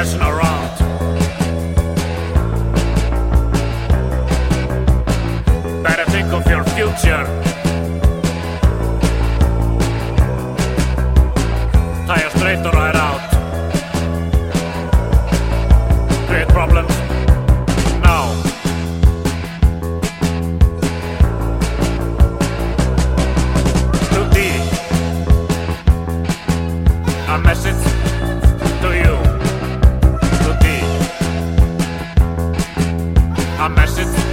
restaurant. Better think of your future. Tie a straight or right out. Create problems now. Blue D. A message. a message.